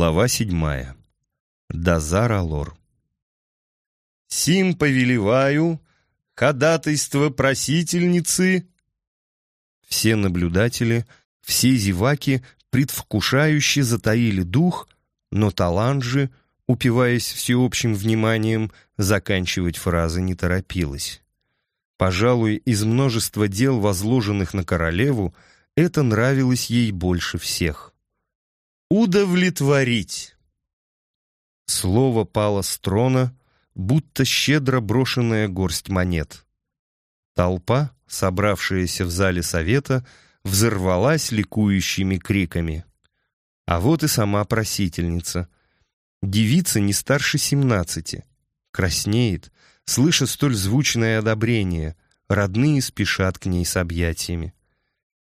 Глава седьмая. Дазар Алор. «Сим повелеваю, ходатайство просительницы!» Все наблюдатели, все зеваки предвкушающе затаили дух, но Таланджи, упиваясь всеобщим вниманием, заканчивать фразы не торопилась. Пожалуй, из множества дел, возложенных на королеву, это нравилось ей больше всех. Удовлетворить. Слово пало с трона, будто щедро брошенная горсть монет. Толпа, собравшаяся в зале совета, взорвалась ликующими криками. А вот и сама просительница. Девица не старше семнадцати. Краснеет, слыша столь звучное одобрение. Родные спешат к ней с объятиями.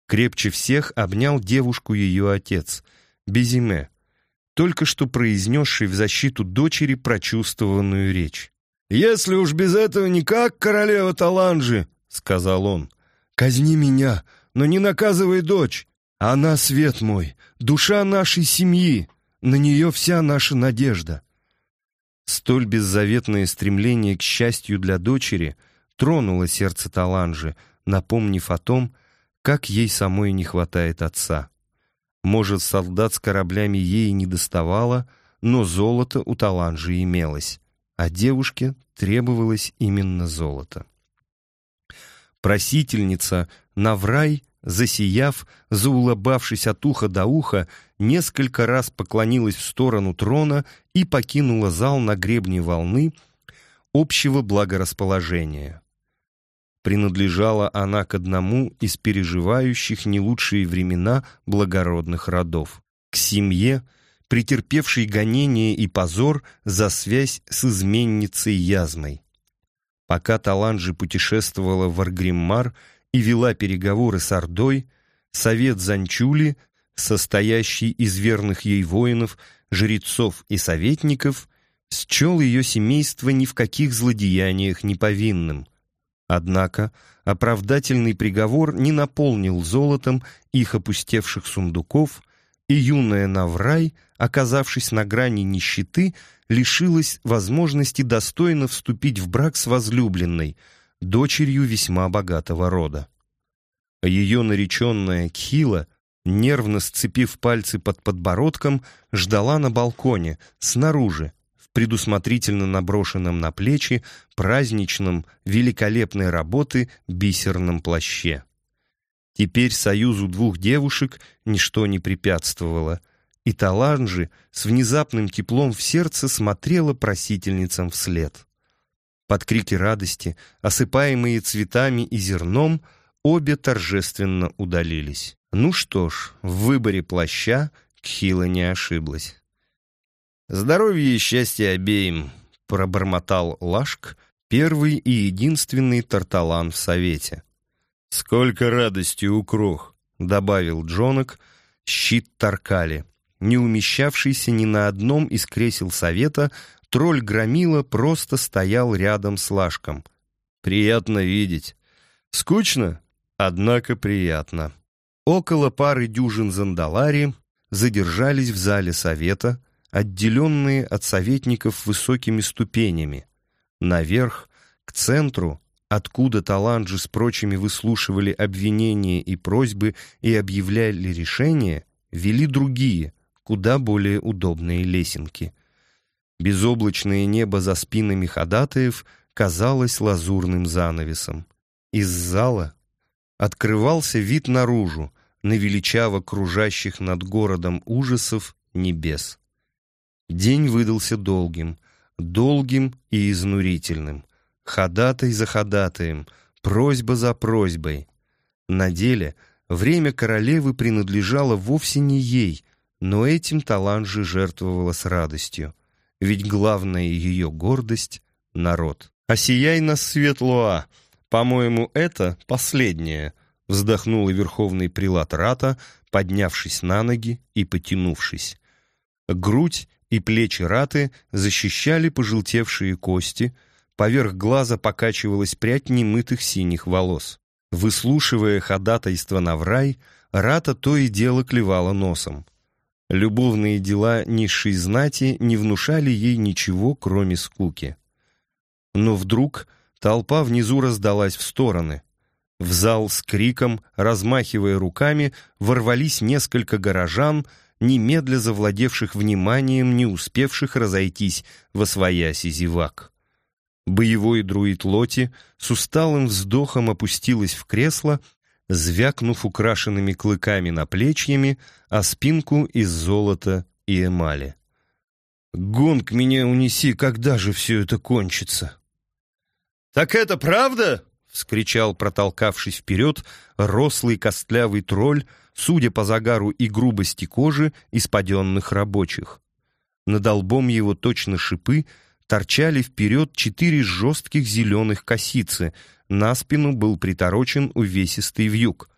Крепче всех обнял девушку ее отец — Безиме, только что произнесший в защиту дочери прочувствованную речь. «Если уж без этого никак, королева Таланжи», — сказал он, — «казни меня, но не наказывай дочь. Она свет мой, душа нашей семьи, на нее вся наша надежда». Столь беззаветное стремление к счастью для дочери тронуло сердце Таланжи, напомнив о том, как ей самой не хватает отца. Может, солдат с кораблями ей не доставало, но золото у Таланжи имелось, а девушке требовалось именно золото. Просительница Наврай, засияв, заулыбавшись от уха до уха, несколько раз поклонилась в сторону трона и покинула зал на гребне волны общего благорасположения. Принадлежала она к одному из переживающих не лучшие времена благородных родов, к семье, претерпевшей гонение и позор за связь с изменницей Язмой. Пока Таланджи путешествовала в Аргриммар и вела переговоры с Ордой, совет Занчули, состоящий из верных ей воинов, жрецов и советников, счел ее семейство ни в каких злодеяниях не повинным – Однако оправдательный приговор не наполнил золотом их опустевших сундуков, и юная Наврай, оказавшись на грани нищеты, лишилась возможности достойно вступить в брак с возлюбленной, дочерью весьма богатого рода. Ее нареченная Кхила, нервно сцепив пальцы под подбородком, ждала на балконе, снаружи, предусмотрительно наброшенном на плечи праздничном, великолепной работы бисерном плаще. Теперь союзу двух девушек ничто не препятствовало, и Таланжи с внезапным теплом в сердце смотрела просительницам вслед. Под крики радости, осыпаемые цветами и зерном, обе торжественно удалились. Ну что ж, в выборе плаща Кхила не ошиблась. «Здоровья и счастья обеим!» — пробормотал Лашк, первый и единственный тарталан в совете. «Сколько радости у крох!» — добавил Джонок, щит Таркали. Не умещавшийся ни на одном из кресел совета, тролль Громила просто стоял рядом с Лашком. «Приятно видеть. Скучно, однако приятно». Около пары дюжин зандалари задержались в зале совета, отделенные от советников высокими ступенями. Наверх, к центру, откуда таланджи с прочими выслушивали обвинения и просьбы и объявляли решения, вели другие, куда более удобные лесенки. Безоблачное небо за спинами ходатаев казалось лазурным занавесом. Из зала открывался вид наружу, на величаво кружащих над городом ужасов небес. День выдался долгим, долгим и изнурительным. Ходатай за ходатаем, просьба за просьбой. На деле время королевы принадлежало вовсе не ей, но этим Таланжи жертвовала с радостью. Ведь главная ее гордость — народ. «Осияй нас, свет Луа! По-моему, это последнее», — вздохнула верховный прилат Рата, поднявшись на ноги и потянувшись. Грудь и плечи раты защищали пожелтевшие кости, поверх глаза покачивалась прядь немытых синих волос. Выслушивая ходатайство Наврай, рата то и дело клевала носом. Любовные дела низшей знати не внушали ей ничего, кроме скуки. Но вдруг толпа внизу раздалась в стороны. В зал с криком, размахивая руками, ворвались несколько горожан, немедля завладевших вниманием, не успевших разойтись во свояси зевак. Боевой друид Лоти с усталым вздохом опустилась в кресло, звякнув украшенными клыками наплечьями, а спинку из золота и эмали. «Гонг меня унеси, когда же все это кончится?» «Так это правда?» — вскричал, протолкавшись вперед, рослый костлявый тролль, судя по загару и грубости кожи испаденных рабочих. Над лбом его точно шипы — торчали вперед четыре жестких зеленых косицы, на спину был приторочен увесистый вьюг.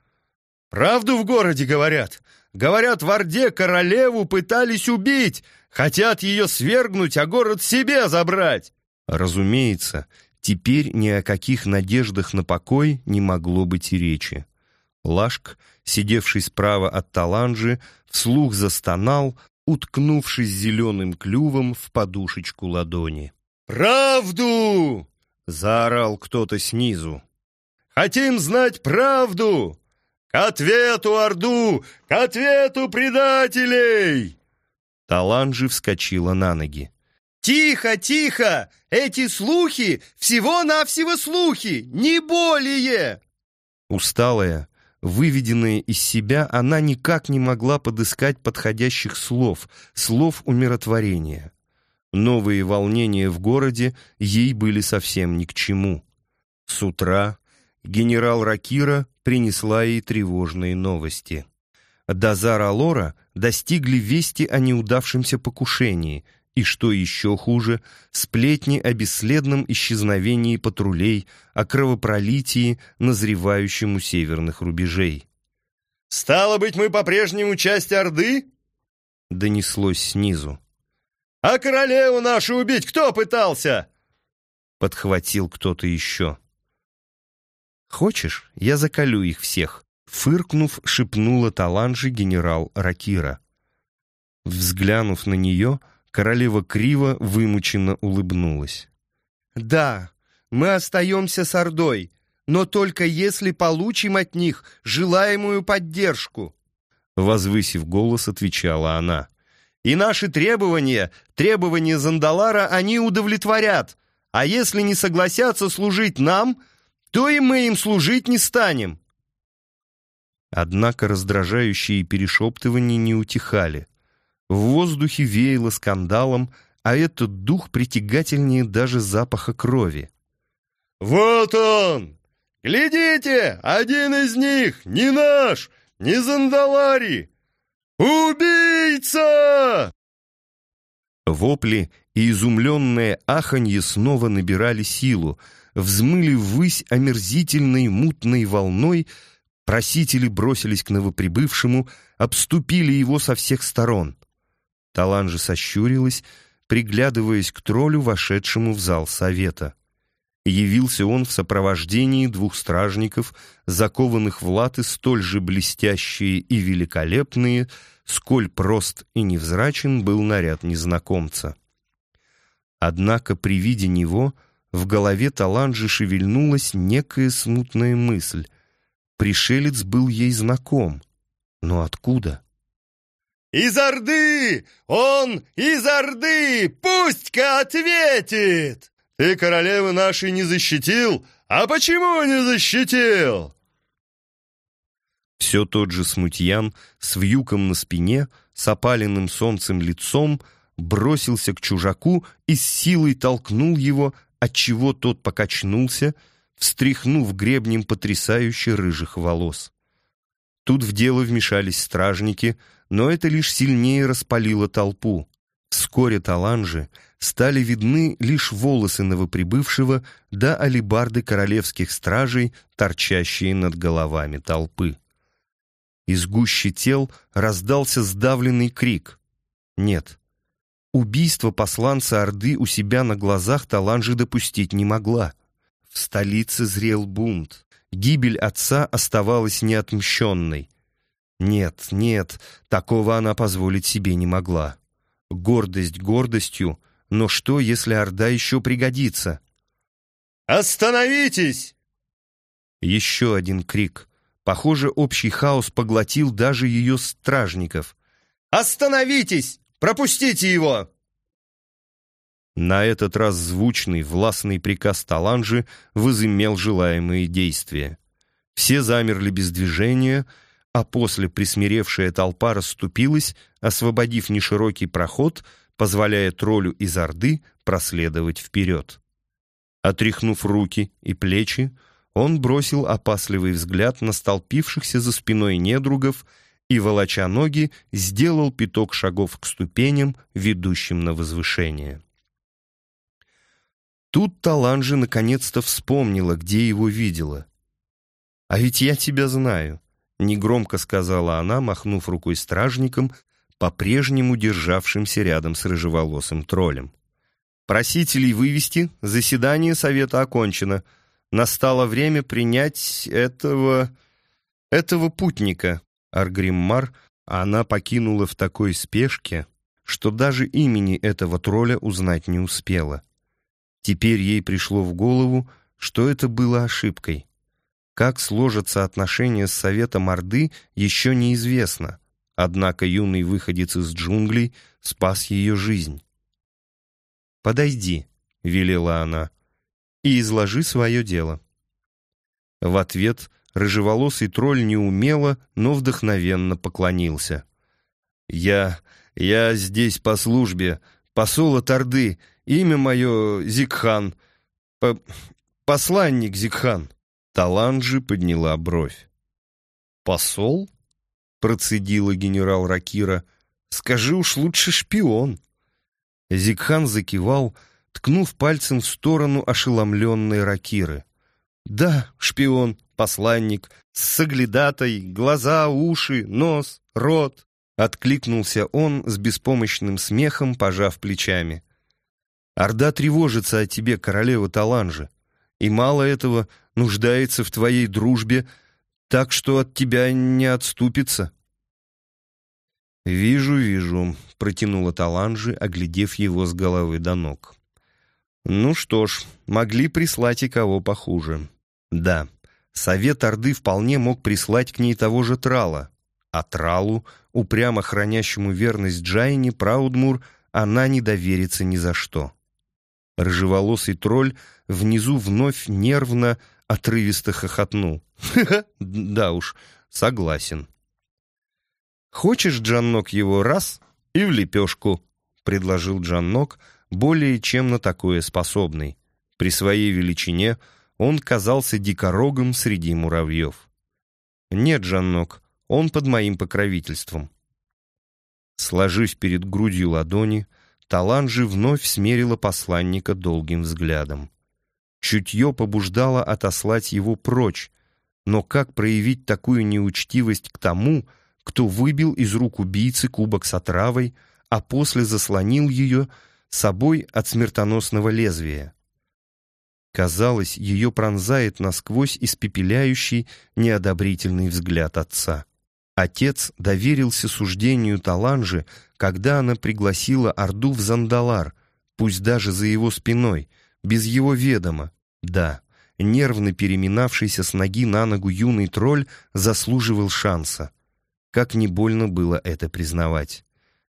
«Правду в городе говорят? Говорят, в Орде королеву пытались убить, хотят ее свергнуть, а город себе забрать!» Разумеется, теперь ни о каких надеждах на покой не могло быть и речи. Лашк, сидевший справа от Таланжи, вслух застонал, уткнувшись зеленым клювом в подушечку ладони. «Правду!» — заорал кто-то снизу. «Хотим знать правду! К ответу, Орду! К ответу предателей!» Таланжи вскочила на ноги. «Тихо, тихо! Эти слухи всего-навсего слухи, не более!» Усталая, Выведенная из себя, она никак не могла подыскать подходящих слов, слов умиротворения. Новые волнения в городе ей были совсем ни к чему. С утра генерал Ракира принесла ей тревожные новости. До Зара-Лора достигли вести о неудавшемся покушении — и, что еще хуже, сплетни о бесследном исчезновении патрулей, о кровопролитии, назревающем у северных рубежей. «Стало быть, мы по-прежнему часть Орды?» Донеслось снизу. «А королеву нашу убить кто пытался?» Подхватил кто-то еще. «Хочешь, я закалю их всех?» Фыркнув, шепнула таланжи генерал Ракира. Взглянув на нее, Королева криво, вымученно улыбнулась. «Да, мы остаемся с Ордой, но только если получим от них желаемую поддержку», возвысив голос, отвечала она. «И наши требования, требования Зандалара они удовлетворят, а если не согласятся служить нам, то и мы им служить не станем». Однако раздражающие перешептывания не утихали. В воздухе веяло скандалом, а этот дух притягательнее даже запаха крови. «Вот он! Глядите, один из них не наш, не Зандалари! Убийца!» Вопли и изумленное аханье снова набирали силу, взмыли ввысь омерзительной мутной волной, просители бросились к новоприбывшему, обступили его со всех сторон. Таланжа сощурилась, приглядываясь к троллю, вошедшему в зал совета. Явился он в сопровождении двух стражников, закованных в латы столь же блестящие и великолепные, сколь прост и невзрачен был наряд незнакомца. Однако при виде него в голове Таланжи шевельнулась некая смутная мысль. Пришелец был ей знаком. Но откуда? «Из Орды! Он из Орды! Пусть-ка ответит! Ты королевы нашей не защитил? А почему не защитил?» Все тот же смутьян с вьюком на спине, с опаленным солнцем лицом, бросился к чужаку и с силой толкнул его, отчего тот покачнулся, встряхнув гребнем потрясающе рыжих волос. Тут в дело вмешались стражники — но это лишь сильнее распалило толпу. Вскоре таланжи стали видны лишь волосы новоприбывшего да алибарды королевских стражей, торчащие над головами толпы. Из гущи тел раздался сдавленный крик. Нет, убийство посланца Орды у себя на глазах Таланжи допустить не могла. В столице зрел бунт. Гибель отца оставалась неотмщенной. Нет, нет, такого она позволить себе не могла. Гордость гордостью, но что, если Орда еще пригодится? «Остановитесь!» Еще один крик. Похоже, общий хаос поглотил даже ее стражников. «Остановитесь! Пропустите его!» На этот раз звучный, властный приказ Таланжи возымел желаемые действия. Все замерли без движения, а после присмиревшая толпа расступилась, освободив неширокий проход, позволяя троллю из Орды проследовать вперед. Отряхнув руки и плечи, он бросил опасливый взгляд на столпившихся за спиной недругов и, волоча ноги, сделал пяток шагов к ступеням, ведущим на возвышение. Тут Таланжи наконец-то вспомнила, где его видела. «А ведь я тебя знаю», — негромко сказала она, махнув рукой стражником, по-прежнему державшимся рядом с рыжеволосым троллем. «Просителей вывести, заседание совета окончено. Настало время принять этого... этого путника». Аргриммар она покинула в такой спешке, что даже имени этого тролля узнать не успела. Теперь ей пришло в голову, что это было ошибкой. Как сложатся отношения с Советом Орды, еще неизвестно, однако юный выходец из джунглей спас ее жизнь. «Подойди», — велела она, — «и изложи свое дело». В ответ рыжеволосый тролль неумело, но вдохновенно поклонился. «Я... я здесь по службе, посол от Орды, Имя мое Зикхан. По посланник Зикхан. Таланджи подняла бровь. «Посол?» — процедила генерал Ракира. «Скажи уж лучше шпион». Зикхан закивал, ткнув пальцем в сторону ошеломленной Ракиры. «Да, шпион, посланник, с соглядатой, глаза, уши, нос, рот», — откликнулся он с беспомощным смехом, пожав плечами. Орда тревожится о тебе, королева Таланжи, и мало этого нуждается в твоей дружбе, так что от тебя не отступится». «Вижу, вижу», — протянула Таланжи, оглядев его с головы до ног. «Ну что ж, могли прислать и кого похуже. Да, совет Орды вполне мог прислать к ней того же Трала, а Тралу, упрямо хранящему верность Джайне, Праудмур, она не доверится ни за что». Рыжеволосый тролль внизу вновь нервно, отрывисто хохотнул. да уж, согласен. «Хочешь, Джаннок, его раз и в лепешку?» — предложил Джаннок, более чем на такое способный. При своей величине он казался дикорогом среди муравьев. «Нет, Джаннок, он под моим покровительством». Сложив перед грудью ладони, — Таланжи вновь смерила посланника долгим взглядом. Чутье побуждало отослать его прочь, но как проявить такую неучтивость к тому, кто выбил из рук убийцы кубок с отравой, а после заслонил ее собой от смертоносного лезвия? Казалось, ее пронзает насквозь испепеляющий, неодобрительный взгляд отца. Отец доверился суждению Таланжи, когда она пригласила Орду в Зандалар, пусть даже за его спиной, без его ведома. Да, нервно переминавшийся с ноги на ногу юный тролль заслуживал шанса. Как не больно было это признавать.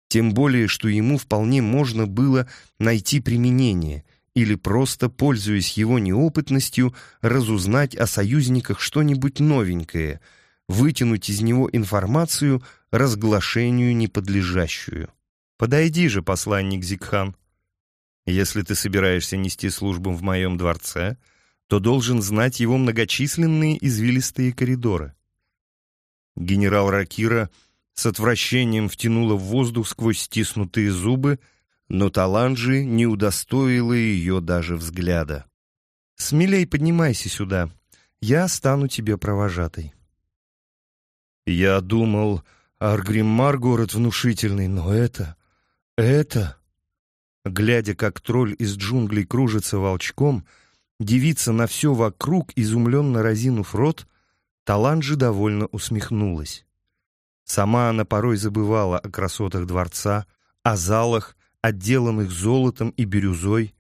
Тем более, что ему вполне можно было найти применение или просто, пользуясь его неопытностью, разузнать о союзниках что-нибудь новенькое — вытянуть из него информацию, разглашению неподлежащую. Подойди же, посланник Зикхан. Если ты собираешься нести службу в моем дворце, то должен знать его многочисленные извилистые коридоры. Генерал Ракира с отвращением втянула в воздух сквозь стиснутые зубы, но Таланджи не удостоила ее даже взгляда. «Смелей поднимайся сюда, я стану тебе провожатой». Я думал, Аргриммар город внушительный, но это... это... Глядя, как тролль из джунглей кружится волчком, девица на все вокруг, изумленно разинув рот, Таланджи довольно усмехнулась. Сама она порой забывала о красотах дворца, о залах, отделанных золотом и бирюзой,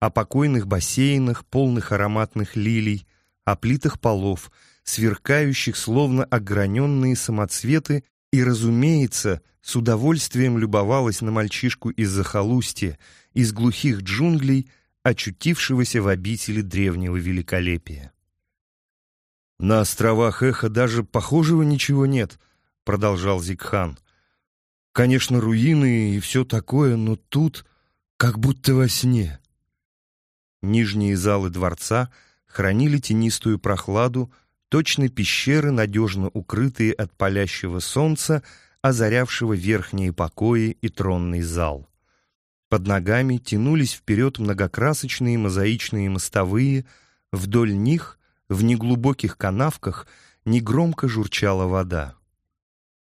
о покойных бассейнах, полных ароматных лилий, о плитах полов, сверкающих словно ограненные самоцветы, и, разумеется, с удовольствием любовалась на мальчишку из захолустья, из глухих джунглей, очутившегося в обители древнего великолепия. «На островах Эха даже похожего ничего нет», — продолжал Зикхан. «Конечно, руины и все такое, но тут как будто во сне». Нижние залы дворца хранили тенистую прохладу, точно пещеры, надежно укрытые от палящего солнца, озарявшего верхние покои и тронный зал. Под ногами тянулись вперед многокрасочные мозаичные мостовые, вдоль них, в неглубоких канавках, негромко журчала вода.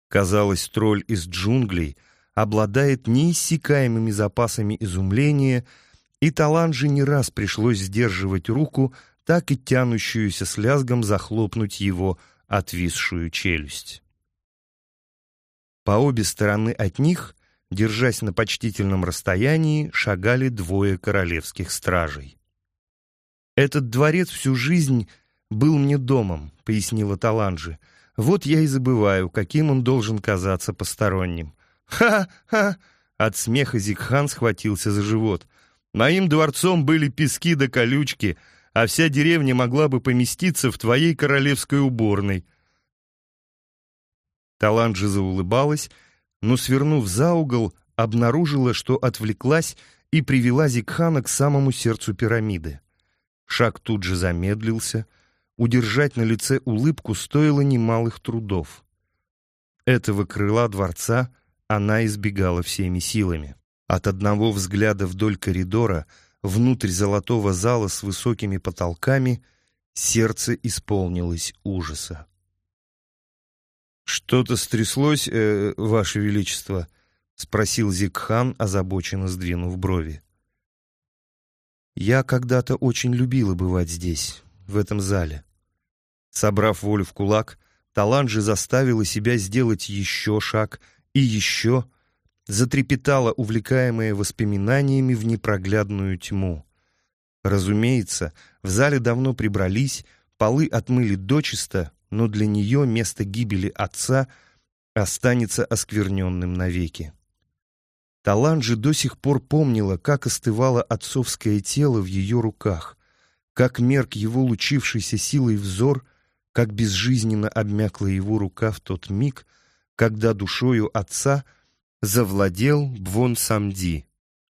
Казалось, тролль из джунглей обладает неиссякаемыми запасами изумления, и Таланже не раз пришлось сдерживать руку, так и тянущуюся с лязгом захлопнуть его отвисшую челюсть. По обе стороны от них, держась на почтительном расстоянии, шагали двое королевских стражей. «Этот дворец всю жизнь был мне домом», — пояснила Таланджи. «Вот я и забываю, каким он должен казаться посторонним». «Ха-ха!» — от смеха Зикхан схватился за живот. «Моим дворцом были пески да колючки», — а вся деревня могла бы поместиться в твоей королевской уборной». Таланджи заулыбалась, но, свернув за угол, обнаружила, что отвлеклась и привела Зикхана к самому сердцу пирамиды. Шаг тут же замедлился, удержать на лице улыбку стоило немалых трудов. Этого крыла дворца она избегала всеми силами. От одного взгляда вдоль коридора — внутрь золотого зала с высокими потолками, сердце исполнилось ужаса. «Что-то стряслось, э, Ваше Величество?» — спросил Зикхан, озабоченно сдвинув брови. «Я когда-то очень любила бывать здесь, в этом зале». Собрав волю в кулак, Таланджи заставила себя сделать еще шаг и еще, затрепетала, увлекаемая воспоминаниями в непроглядную тьму. Разумеется, в зале давно прибрались, полы отмыли дочисто, но для нее место гибели отца останется оскверненным навеки. Талан же до сих пор помнила, как остывало отцовское тело в ее руках, как мерк его лучившийся силой взор, как безжизненно обмякла его рука в тот миг, когда душою отца — завладел Бвон Самди,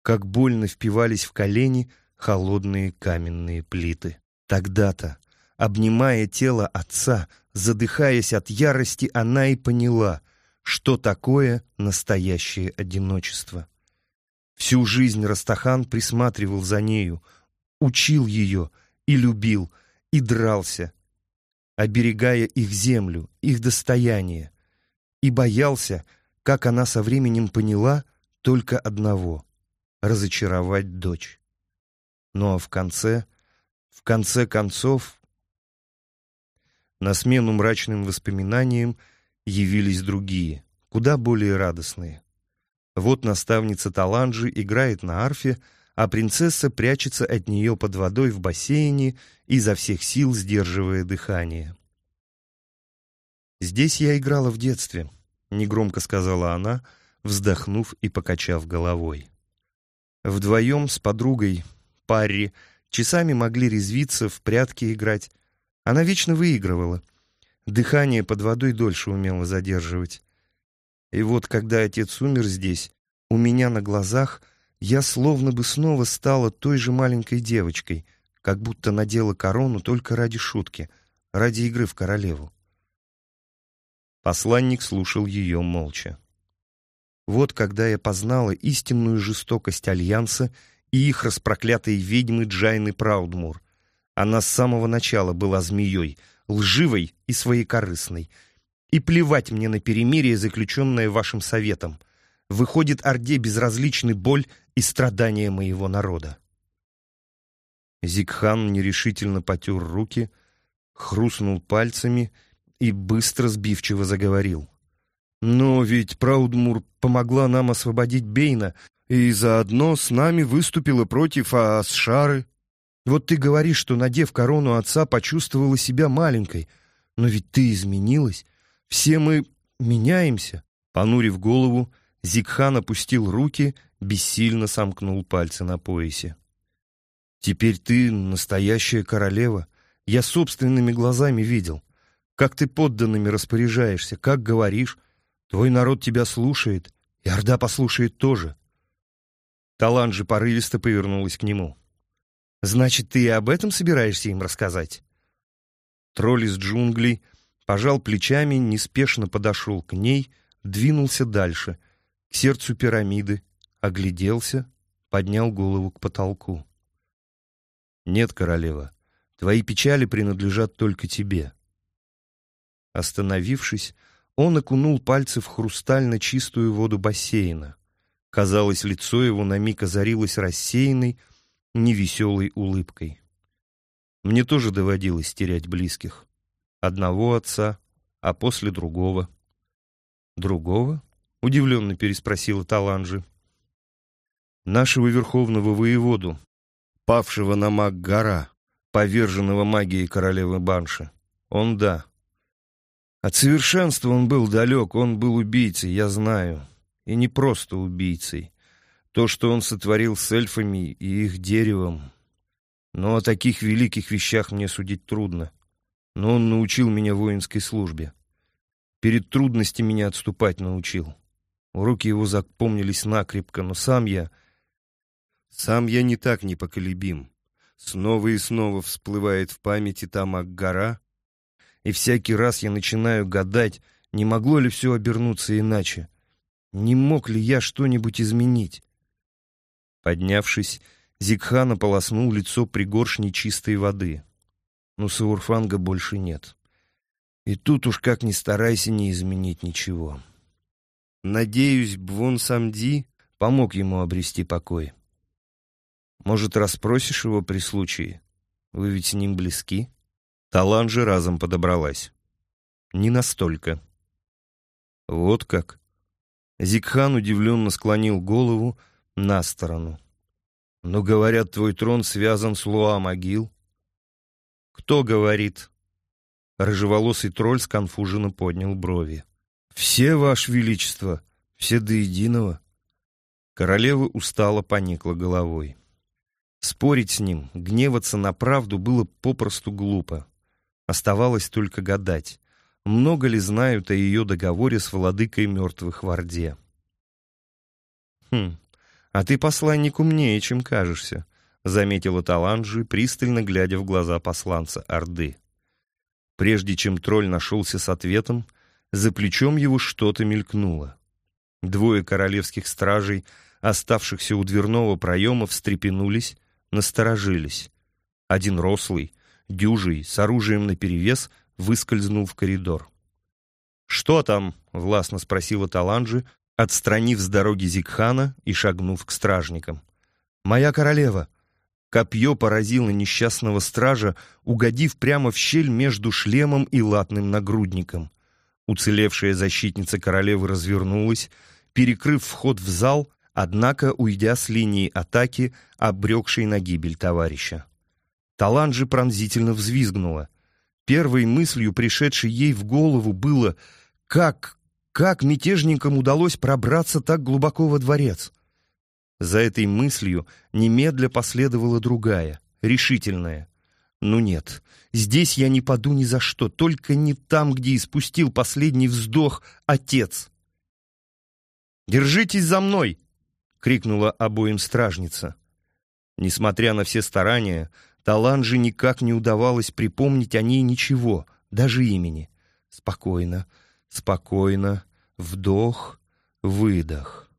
как больно впивались в колени холодные каменные плиты. Тогда-то, обнимая тело отца, задыхаясь от ярости, она и поняла, что такое настоящее одиночество. Всю жизнь Растахан присматривал за нею, учил ее и любил, и дрался, оберегая их землю, их достояние, и боялся, как она со временем поняла только одного — разочаровать дочь. Ну а в конце, в конце концов, на смену мрачным воспоминаниям явились другие, куда более радостные. Вот наставница Таланджи играет на арфе, а принцесса прячется от нее под водой в бассейне, изо всех сил сдерживая дыхание. Здесь я играла в детстве —— негромко сказала она, вздохнув и покачав головой. Вдвоем с подругой, Парри, часами могли резвиться, в прятки играть. Она вечно выигрывала. Дыхание под водой дольше умела задерживать. И вот, когда отец умер здесь, у меня на глазах я словно бы снова стала той же маленькой девочкой, как будто надела корону только ради шутки, ради игры в королеву. Посланник слушал ее молча. Вот когда я познала истинную жестокость Альянса и их распроклятой ведьмы Джайны Праудмур. Она с самого начала была змеей, лживой и своекорыстной. И плевать мне на перемирие, заключенное вашим советом. Выходит, Орде безразличны боль и страдания моего народа. Зикхан нерешительно потер руки, хрустнул пальцами и быстро сбивчиво заговорил. Но ведь Праудмур помогла нам освободить Бейна и заодно с нами выступила против Асшары. Вот ты говоришь, что, надев корону отца, почувствовала себя маленькой. Но ведь ты изменилась. Все мы меняемся. Понурив голову, Зикхан опустил руки, бессильно сомкнул пальцы на поясе. «Теперь ты настоящая королева. Я собственными глазами видел. Как ты подданными распоряжаешься, как говоришь. Твой народ тебя слушает, и Орда послушает тоже». Таланджи порывисто повернулась к нему. «Значит, ты и об этом собираешься им рассказать?» Тролль из джунглей пожал плечами, неспешно подошел к ней, двинулся дальше, к сердцу пирамиды, огляделся, поднял голову к потолку. «Нет, королева, твои печали принадлежат только тебе». Остановившись, он окунул пальцы в хрустально чистую воду бассейна. Казалось, лицо его на миг озарилось рассеянной, невеселой улыбкой. Мне тоже доводилось терять близких. Одного отца, а после другого. «Другого?» — удивленно переспросила Таланжи. «Нашего верховного воеводу, павшего на маг-гора, поверженного магией королевы Банши. Он да. От совершенства он был далек, он был убийцей, я знаю. И не просто убийцей. То, что он сотворил с эльфами и их деревом. Но о таких великих вещах мне судить трудно. Но он научил меня воинской службе. Перед трудностями меня отступать научил. Руки его запомнились накрепко, но сам я... Сам я не так непоколебим. Снова и снова всплывает в памяти та гора, и всякий раз я начинаю гадать, не могло ли все обернуться иначе. Не мог ли я что-нибудь изменить? Поднявшись, Зигхан ополоснул лицо пригоршней чистой воды. Но Саурфанга больше нет. И тут уж как ни старайся не изменить ничего. Надеюсь, Бвон Самди помог ему обрести покой. Может, расспросишь его при случае? Вы ведь с ним близки? Талан же разом подобралась. Не настолько. Вот как. Зикхан удивленно склонил голову на сторону. «Но, говорят, твой трон связан с Луа могил». «Кто говорит?» Рыжеволосый тролль сконфуженно поднял брови. «Все, Ваше Величество, все до единого». Королева устало поникла головой. Спорить с ним, гневаться на правду было попросту глупо. Оставалось только гадать, много ли знают о ее договоре с владыкой мертвых в Орде. «Хм, а ты, посланник, умнее, чем кажешься», — заметила Таланджи, пристально глядя в глаза посланца Орды. Прежде чем тролль нашелся с ответом, за плечом его что-то мелькнуло. Двое королевских стражей, оставшихся у дверного проема, встрепенулись, насторожились. Один рослый, дюжий, с оружием наперевес — выскользнул в коридор. «Что там?» — властно спросила Таланджи, отстранив с дороги Зикхана и шагнув к стражникам. «Моя королева!» Копье поразило несчастного стража, угодив прямо в щель между шлемом и латным нагрудником. Уцелевшая защитница королевы развернулась, перекрыв вход в зал, однако уйдя с линии атаки, обрекшей на гибель товарища. Таланджи пронзительно взвизгнула. Первой мыслью, пришедшей ей в голову, было «Как, как мятежникам удалось пробраться так глубоко во дворец?» За этой мыслью немедля последовала другая, решительная. «Ну нет, здесь я не паду ни за что, только не там, где испустил последний вздох отец». «Держитесь за мной!» — крикнула обоим стражница. Несмотря на все старания, Таланже никак не удавалось припомнить о ней ничего, даже имени. Спокойно, спокойно, вдох, выдох.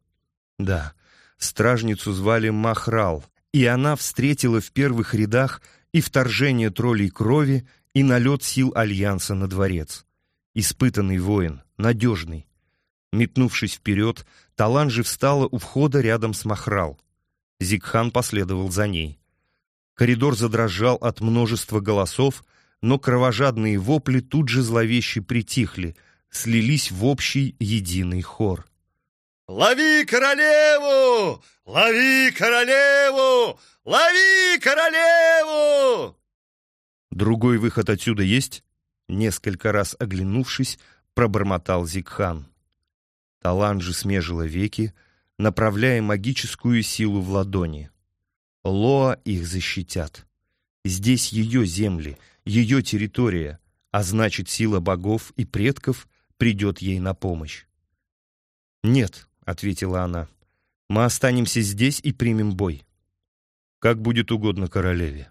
Да, стражницу звали Махрал, и она встретила в первых рядах и вторжение троллей крови, и налет сил Альянса на дворец. Испытанный воин, надежный. Метнувшись вперед, Таланжи встала у входа рядом с Махрал. Зикхан последовал за ней. Коридор задрожал от множества голосов, но кровожадные вопли тут же зловеще притихли, слились в общий единый хор. «Лови королеву! Лови королеву! Лови королеву!» «Другой выход отсюда есть?» Несколько раз оглянувшись, пробормотал Зикхан. Таланджи смежила веки, направляя магическую силу в ладони. Лоа их защитят. Здесь ее земли, ее территория, а значит, сила богов и предков придет ей на помощь. «Нет», — ответила она, — «мы останемся здесь и примем бой. Как будет угодно королеве».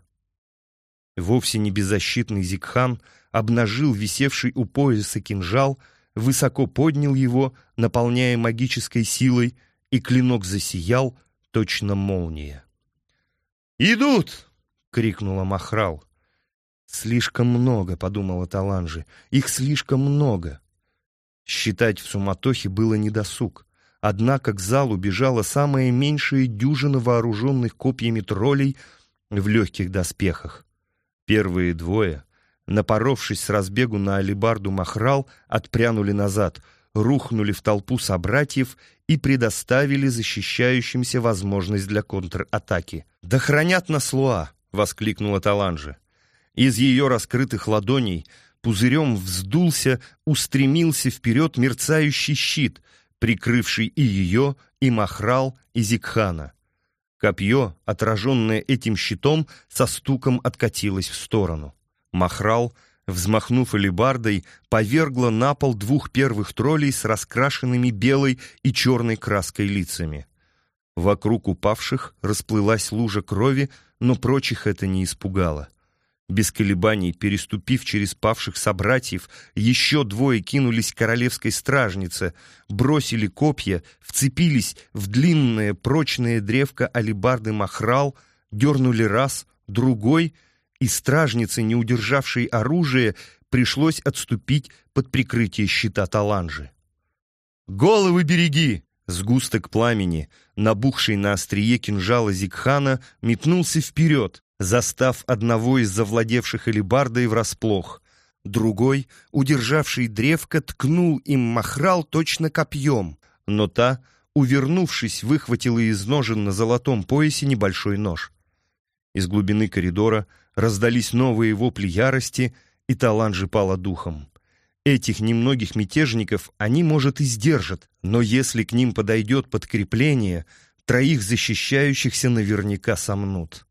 Вовсе не беззащитный Зикхан обнажил висевший у пояса кинжал, высоко поднял его, наполняя магической силой, и клинок засиял, точно молния. «Идут!» — крикнула Махрал. «Слишком много», — подумала Таланжи, — «их слишком много». Считать в суматохе было недосуг. Однако к залу бежала самая меньшая дюжина вооруженных копьями троллей в легких доспехах. Первые двое, напоровшись с разбегу на алибарду Махрал, отпрянули назад, рухнули в толпу собратьев и предоставили защищающимся возможность для контратаки. «Да хранят нас Луа!» — воскликнула Таланжа. Из ее раскрытых ладоней пузырем вздулся, устремился вперед мерцающий щит, прикрывший и ее, и Махрал, и Зикхана. Копье, отраженное этим щитом, со стуком откатилось в сторону. Махрал, взмахнув алебардой, повергла на пол двух первых троллей с раскрашенными белой и черной краской лицами. Вокруг упавших расплылась лужа крови, но прочих это не испугало. Без колебаний, переступив через павших собратьев, еще двое кинулись к королевской стражнице, бросили копья, вцепились в длинное прочное древко алибарды махрал, дернули раз, другой, и стражнице, не удержавшей оружие, пришлось отступить под прикрытие щита Таланжи. «Головы береги!» Сгусток пламени, набухший на острие кинжала Зикхана, метнулся вперед, застав одного из завладевших элибардой врасплох. Другой, удержавший древко, ткнул им махрал точно копьем, но та, увернувшись, выхватила из ножен на золотом поясе небольшой нож. Из глубины коридора раздались новые вопли ярости, и Таланжи пала духом. Этих немногих мятежников они, может, и сдержат, но если к ним подойдет подкрепление, троих защищающихся наверняка сомнут.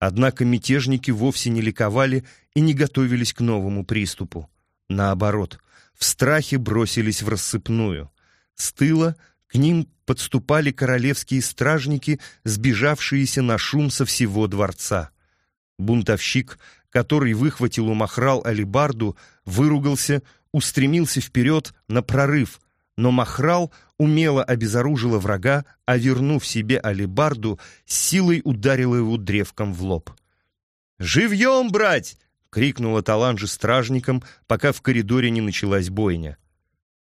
Однако мятежники вовсе не ликовали и не готовились к новому приступу. Наоборот, в страхе бросились в рассыпную. С тыла к ним подступали королевские стражники, сбежавшиеся на шум со всего дворца. Бунтовщик, который выхватил у Махрал алибарду, выругался, устремился вперед на прорыв, но Махрал умело обезоружила врага, а вернув себе алебарду, силой ударила его древком в лоб. «Живьем, брать!» — крикнула Таланжи стражникам, пока в коридоре не началась бойня.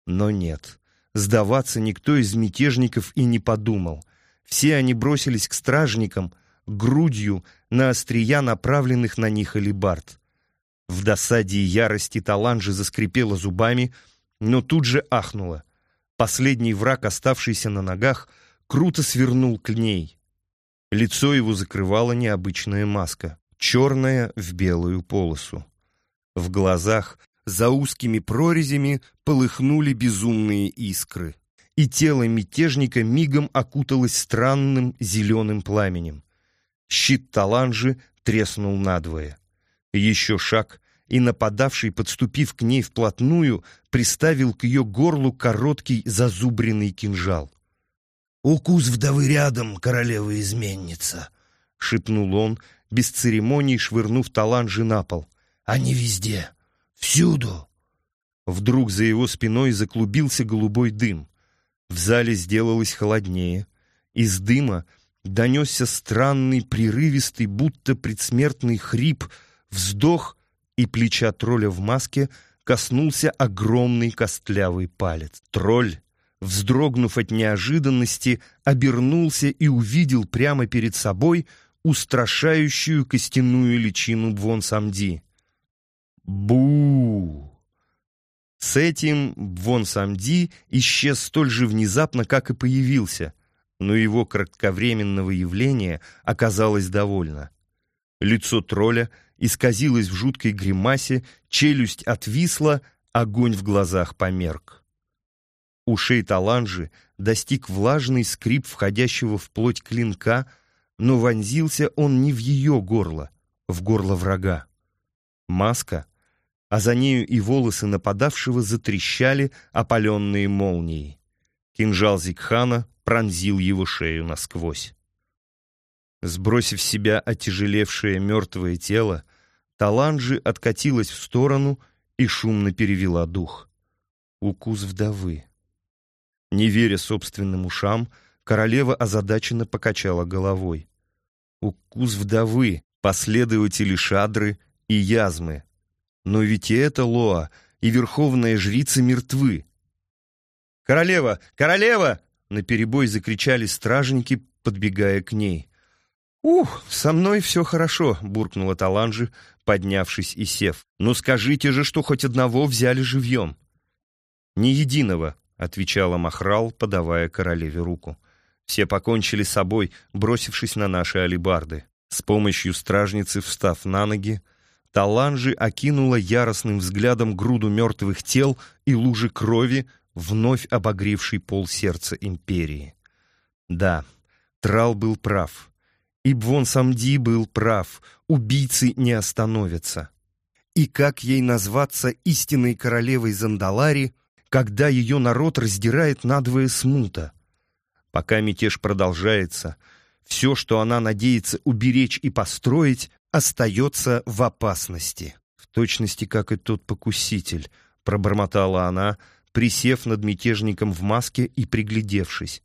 Но нет, сдаваться никто из мятежников и не подумал. Все они бросились к стражникам, грудью на острия направленных на них алебард. В досаде и ярости Таланжи заскрипела зубами, но тут же ахнула — Последний враг, оставшийся на ногах, круто свернул к ней. Лицо его закрывала необычная маска, черная в белую полосу. В глазах за узкими прорезями полыхнули безумные искры, и тело мятежника мигом окуталось странным зеленым пламенем. Щит Таланжи треснул надвое. Еще шаг, и нападавший, подступив к ней вплотную, приставил к ее горлу короткий зазубренный кинжал. «Укус вдовы рядом, королева-изменница!» — шепнул он, без церемоний швырнув таланжи на пол. «Они везде! Всюду!» Вдруг за его спиной заклубился голубой дым. В зале сделалось холоднее. Из дыма донесся странный, прерывистый, будто предсмертный хрип, вздох и плеча тролля в маске коснулся огромный костлявый палец. Тролль, вздрогнув от неожиданности, обернулся и увидел прямо перед собой устрашающую костяную личину Бвон Самди. бу С этим Вон Самди исчез столь же внезапно, как и появился, но его кратковременного явления оказалось довольно. Лицо тролля исказилось в жуткой гримасе, челюсть отвисла, огонь в глазах померк. Ушей Таланжи достиг влажный скрип входящего в плоть клинка, но вонзился он не в ее горло, в горло врага. Маска, а за нею и волосы нападавшего затрещали, опаленные молнией. Кинжал Зикхана пронзил его шею насквозь. Сбросив с себя отяжелевшее мертвое тело, Таланжи откатилась в сторону и шумно перевела дух. Укус вдовы. Не веря собственным ушам, королева озадаченно покачала головой. Укус вдовы, последователи Шадры и Язмы. Но ведь и это Лоа, и верховная жрица мертвы. «Королева! Королева!» — наперебой закричали стражники, подбегая к ней. «Ух, со мной все хорошо», — буркнула Таланжи, поднявшись и сев. «Ну скажите же, что хоть одного взяли живьем». «Ни единого», — отвечала Махрал, подавая королеве руку. «Все покончили с собой, бросившись на наши алибарды». С помощью стражницы, встав на ноги, Таланжи окинула яростным взглядом груду мертвых тел и лужи крови, вновь обогревший пол сердца империи. Да, Трал был прав. И Бвон Самди был прав. Убийцы не остановятся. И как ей назваться истинной королевой Зандалари, когда ее народ раздирает надвое смута? Пока мятеж продолжается, все, что она надеется уберечь и построить, остается в опасности. В точности, как и тот покуситель, пробормотала она, присев над мятежником в маске и приглядевшись.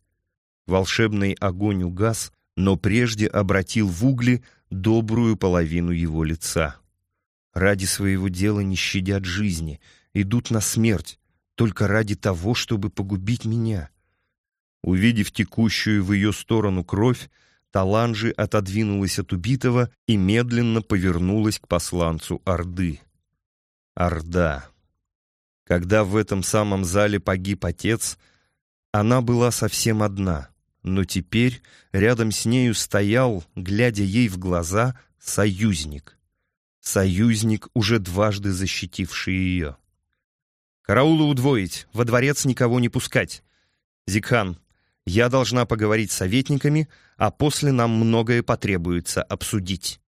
Волшебный огонь угас, но прежде обратил в угли добрую половину его лица. Ради своего дела не щадят жизни, идут на смерть, только ради того, чтобы погубить меня. Увидев текущую в ее сторону кровь, Таланжи отодвинулась от убитого и медленно повернулась к посланцу Орды. Орда. Когда в этом самом зале погиб отец, она была совсем одна, но теперь рядом с нею стоял, глядя ей в глаза, союзник. Союзник, уже дважды защитивший ее. «Караулы удвоить, во дворец никого не пускать. Зикхан, я должна поговорить с советниками, а после нам многое потребуется обсудить».